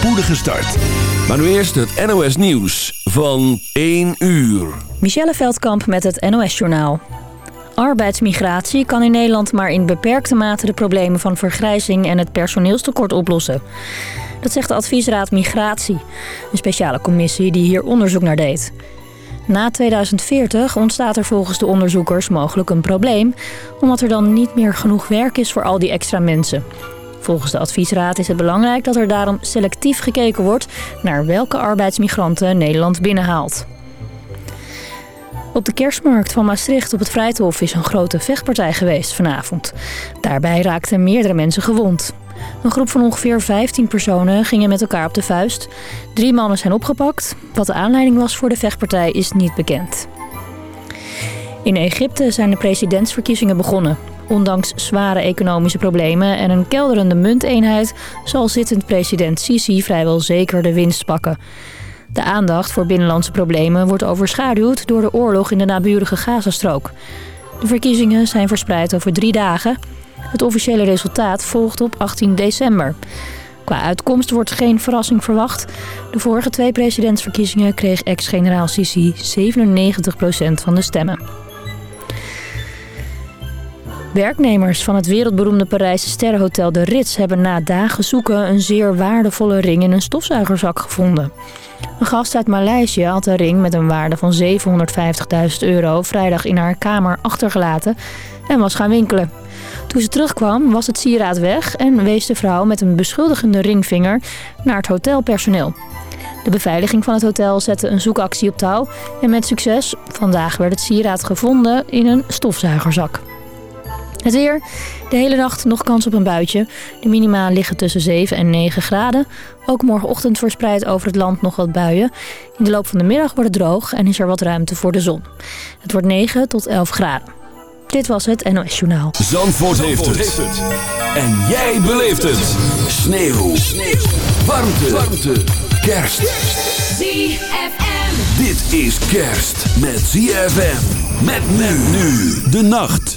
spoedige start. Maar nu eerst het NOS Nieuws van 1 uur. Michelle Veldkamp met het NOS Journaal. Arbeidsmigratie kan in Nederland maar in beperkte mate de problemen van vergrijzing en het personeelstekort oplossen. Dat zegt de adviesraad Migratie, een speciale commissie die hier onderzoek naar deed. Na 2040 ontstaat er volgens de onderzoekers mogelijk een probleem... omdat er dan niet meer genoeg werk is voor al die extra mensen. Volgens de adviesraad is het belangrijk dat er daarom selectief gekeken wordt... naar welke arbeidsmigranten Nederland binnenhaalt. Op de kerstmarkt van Maastricht op het Vrijthof is een grote vechtpartij geweest vanavond. Daarbij raakten meerdere mensen gewond. Een groep van ongeveer 15 personen gingen met elkaar op de vuist. Drie mannen zijn opgepakt. Wat de aanleiding was voor de vechtpartij is niet bekend. In Egypte zijn de presidentsverkiezingen begonnen. Ondanks zware economische problemen en een kelderende munteenheid... zal zittend president Sisi vrijwel zeker de winst pakken. De aandacht voor binnenlandse problemen wordt overschaduwd... door de oorlog in de naburige Gazastrook. De verkiezingen zijn verspreid over drie dagen... Het officiële resultaat volgt op 18 december. Qua uitkomst wordt geen verrassing verwacht. De vorige twee presidentsverkiezingen kreeg ex-generaal Sisi 97% van de stemmen. Werknemers van het wereldberoemde Parijse sterrenhotel De Ritz hebben na dagen zoeken een zeer waardevolle ring in een stofzuigerzak gevonden. Een gast uit Maleisië had de ring met een waarde van 750.000 euro vrijdag in haar kamer achtergelaten en was gaan winkelen. Toen ze terugkwam was het sieraad weg en wees de vrouw met een beschuldigende ringvinger naar het hotelpersoneel. De beveiliging van het hotel zette een zoekactie op touw en met succes. Vandaag werd het sieraad gevonden in een stofzuigerzak. Het weer. De hele nacht nog kans op een buitje. De minima liggen tussen 7 en 9 graden. Ook morgenochtend verspreid over het land nog wat buien. In de loop van de middag wordt het droog en is er wat ruimte voor de zon. Het wordt 9 tot 11 graden. Dit was het NOS Journaal. Zandvoort, heeft, het. En jij beleeft het. Sneeuw. Sneeuw. Warmte. Warmte. Kerst. ZFM. Dit is kerst met ZFM. Met men nu. De nacht.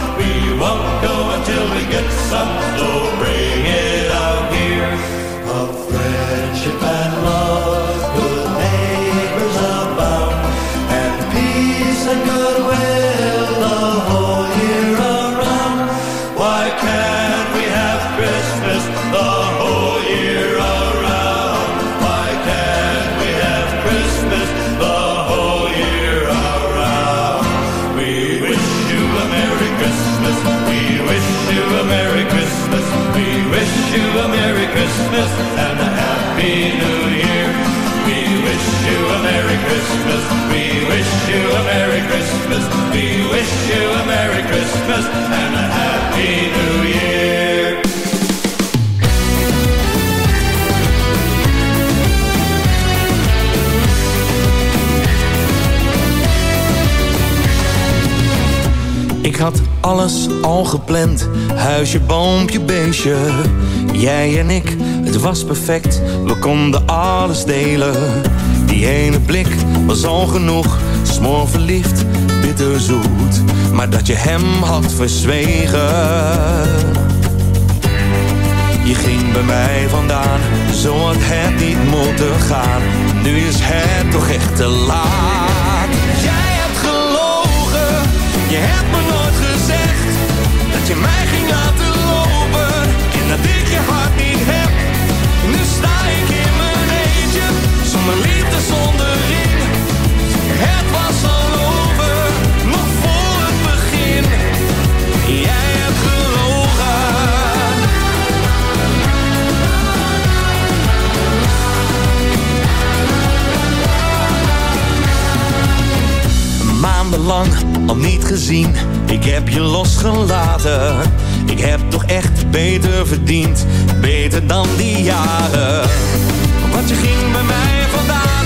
We won't go until we get some. So bring it out here. Of friendship We wish you a Merry Christmas. We wish you a Merry Christmas and a Happy New Year. Ik had alles al gepland, huisje, boompje, beestje. Jij en ik, het was perfect, we konden alles delen. Die ene blik was al genoeg, smoor verliefd, bitterzoet. Maar dat je hem had verzwegen. Je ging bij mij vandaan, zo had het niet moeten gaan. Nu is het toch echt te laat. Jij hebt gelogen, je hebt me nooit gezegd dat je mij ging laten lopen en dat ik je hart niet heb. Nu sta ik in mijn eentje, zonder liefde, zonder ring. Het was al over, nog voor het begin. Jij hebt gelogen. Maandenlang al niet gezien, ik heb je losgelaten. Ik heb toch echt beter verdiend, beter dan die jaren. Want je ging bij mij vandaan,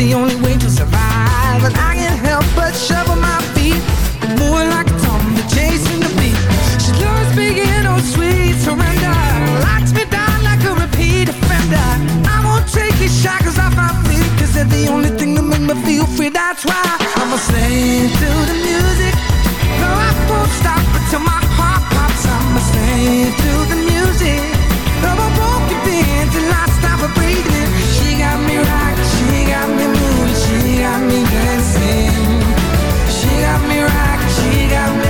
the only way to survive. And I can't help but shovel my feet, moving like a zombie, chasing the beat. She loves speaking on sweet surrender, locks me down like a repeat offender. I won't take these shackles off my feet, cause they're the only thing that make me feel free. That's why I'm a slave to the music. No, I won't stop until my heart pops. I'm a slave to the music. No, I won't give in till I stop breathing. She got me rocking, she got me dancing. She got me rocking, she got me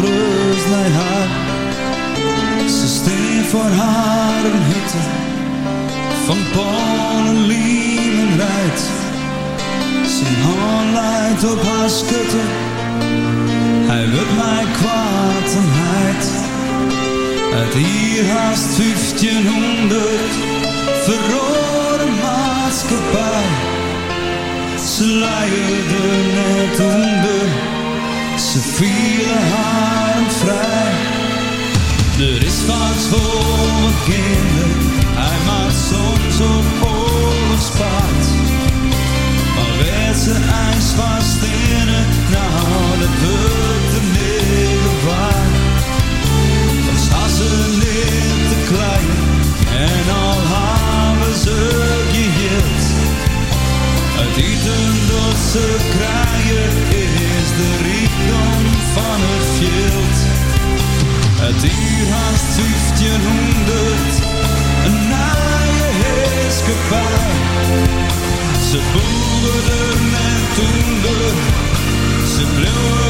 rust naar haar. Ze steen voor haar een hutte van Polen, Liemen rijdt. Zijn hand leidt op haar schutte, hij wil mij kwaad en heid. Uit hier haast 1500 verrode maatschappij. Ze leiden net onder, ze vielen haar vrij. Er is wat voor mijn kinderen, hij maakt soms op oorlogspaard. Maar werd ze ijs vast in het, nou dat wordt de middel waard. Dan staan ze niet te klein en al hebben ze geheeld. Het eten dat ze krijgen is de van het veld. Het uur haast 1500, een naaie heerskepaar. Ze boeren en toender, ze bleven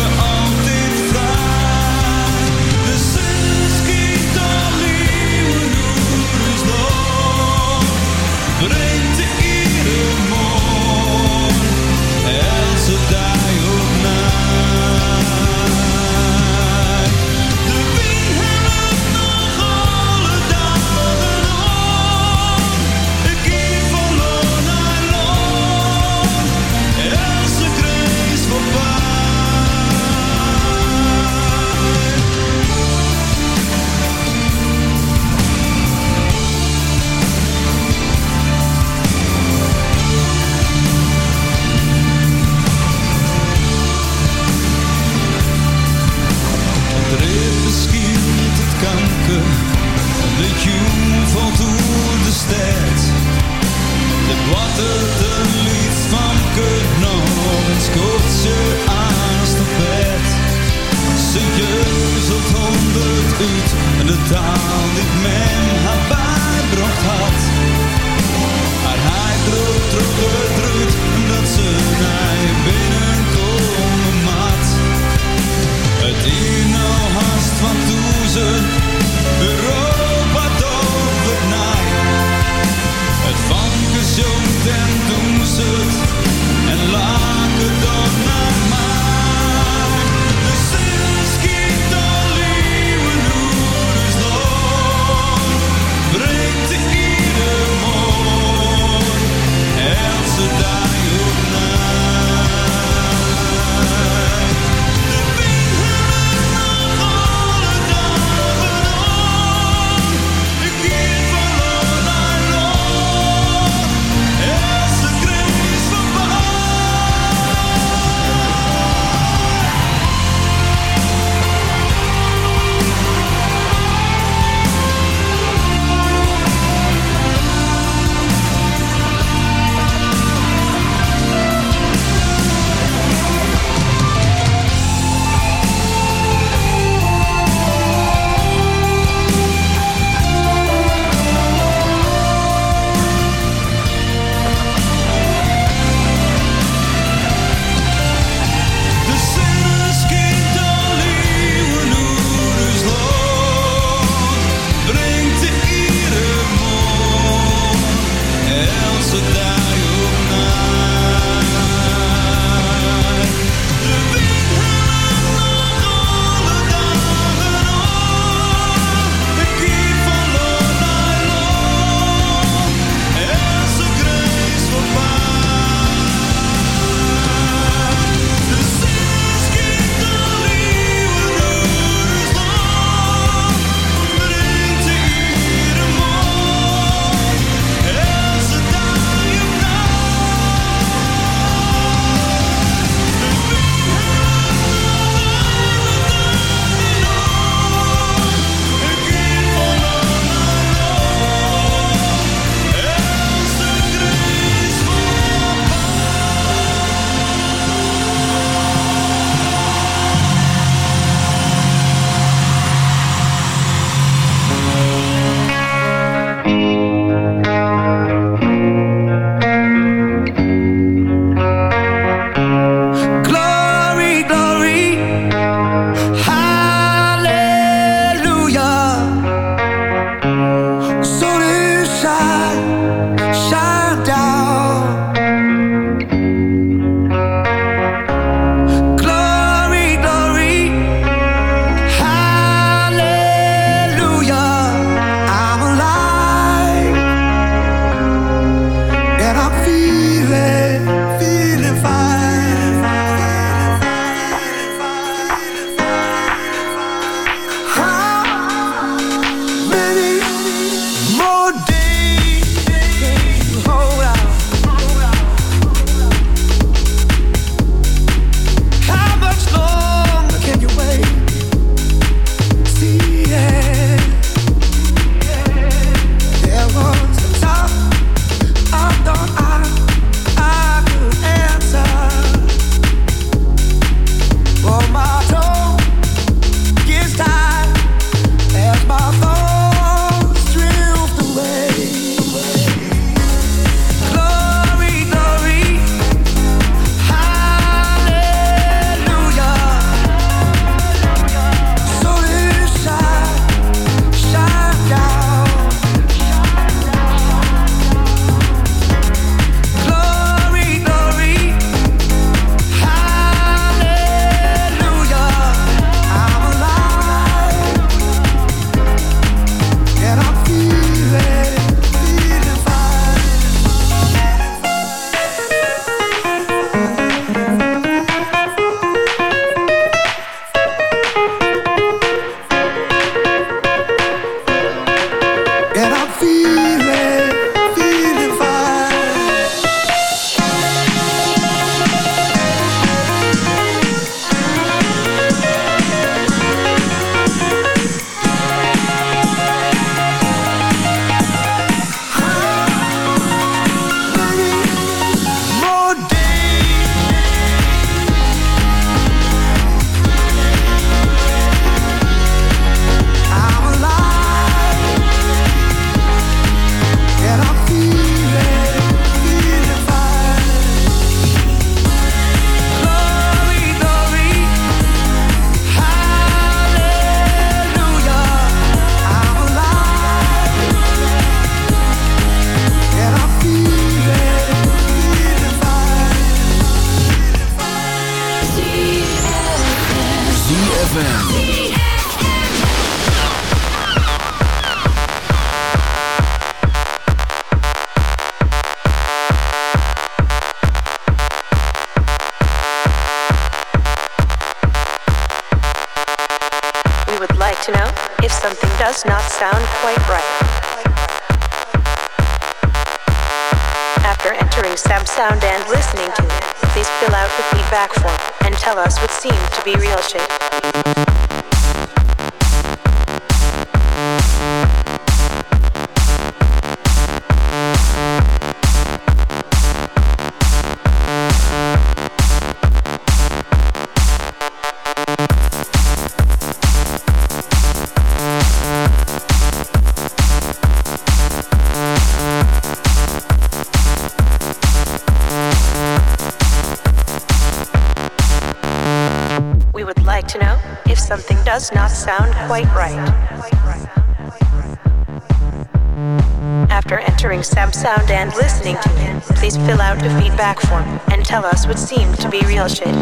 tell us what seemed to be real shit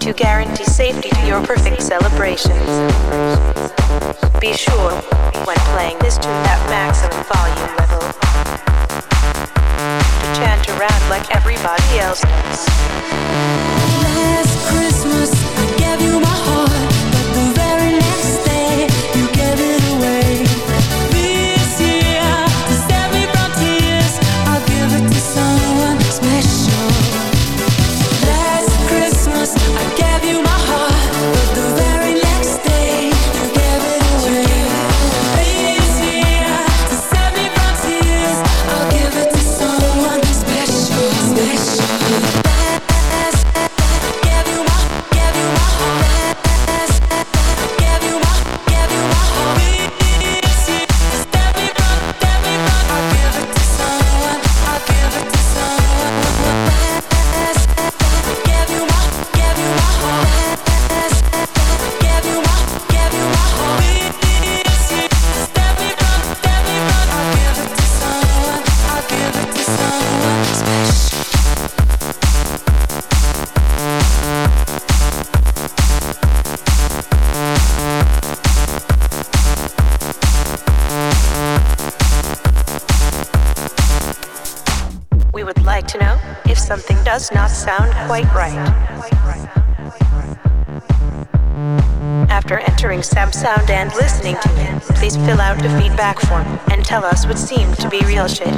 to guarantee safety to your perfect celebrations. Be sure, when playing this tune at maximum volume level, to chant around like everybody else does. us seem to be real shit.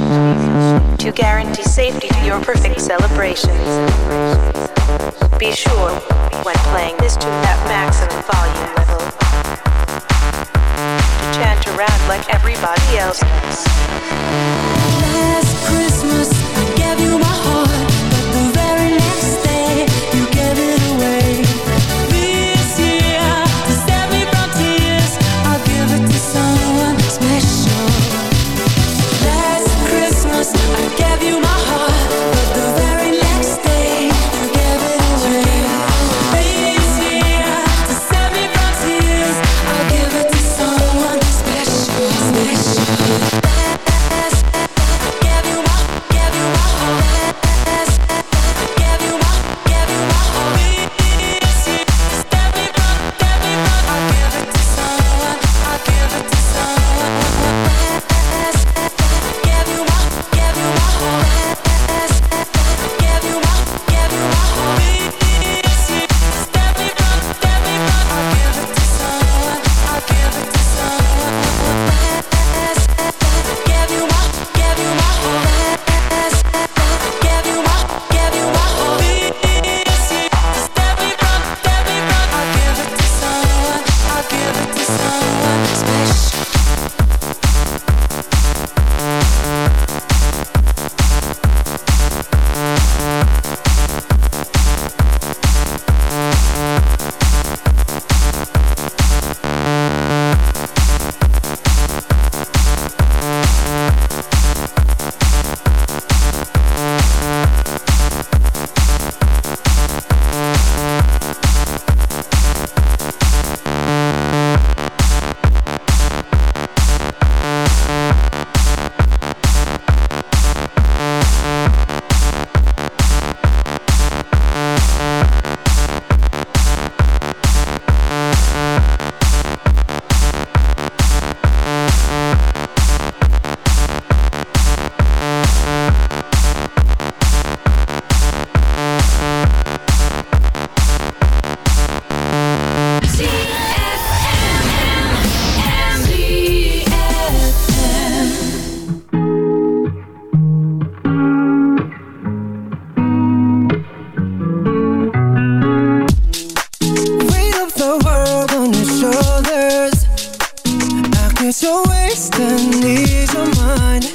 It's your waist and ease your mind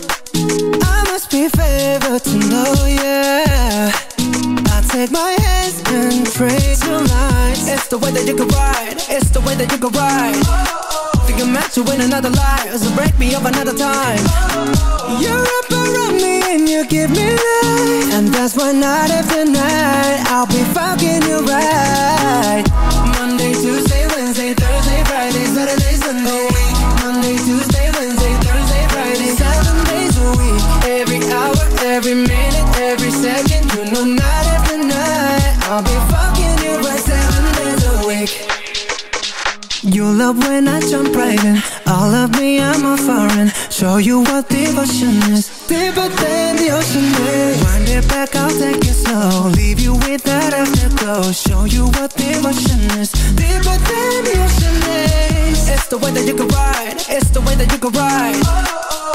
I must be favored to know, yeah. I take my hands and trace your lines It's the way that you can ride. It's the way that you can ride. Think I'm meant to win another life. So break me up another time. You're up around me and you give me life. And that's why night after night I'll be fucking you right every minute, every second. You know night after night. I'll be fucking you right seven days a week. You love when I jump right in. All of me, I'm a foreign. Show you what devotion is. Deeper than the ocean is. Wind it back, I'll take it slow. Leave you with that afterglow. Show you what devotion is. Deeper than the ocean is. It's the way that you can ride. It's the way that you can ride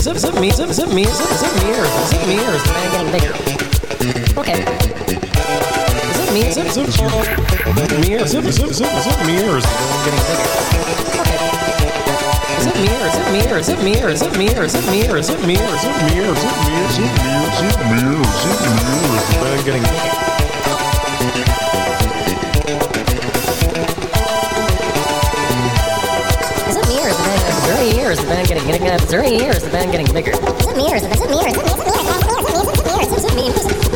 zip, zip me, zip, zip me, zip, zip me ears, zip me ears, and I'm getting me? Okay. Zip me, zip, zip, zip me ears, zip, zip, zip, zip me ears, and I'm getting bigger. Okay. Zip me ears, zip me ears, zip me ears, zip me ears, zip me ears, zip me ears, zip me ears, zip me ears, zip me ears, zip me ears, zip me ears, and I'm getting bigger. mirrors have been getting bigger. Dirty ears have been getting bigger. Mirrors, mirrors, mirrors, mirrors, mirrors, mirrors.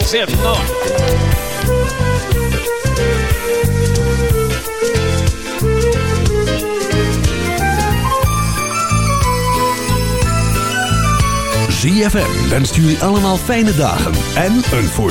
Bass, Lanciet, no. ZFM wenst jullie allemaal fijne dagen en een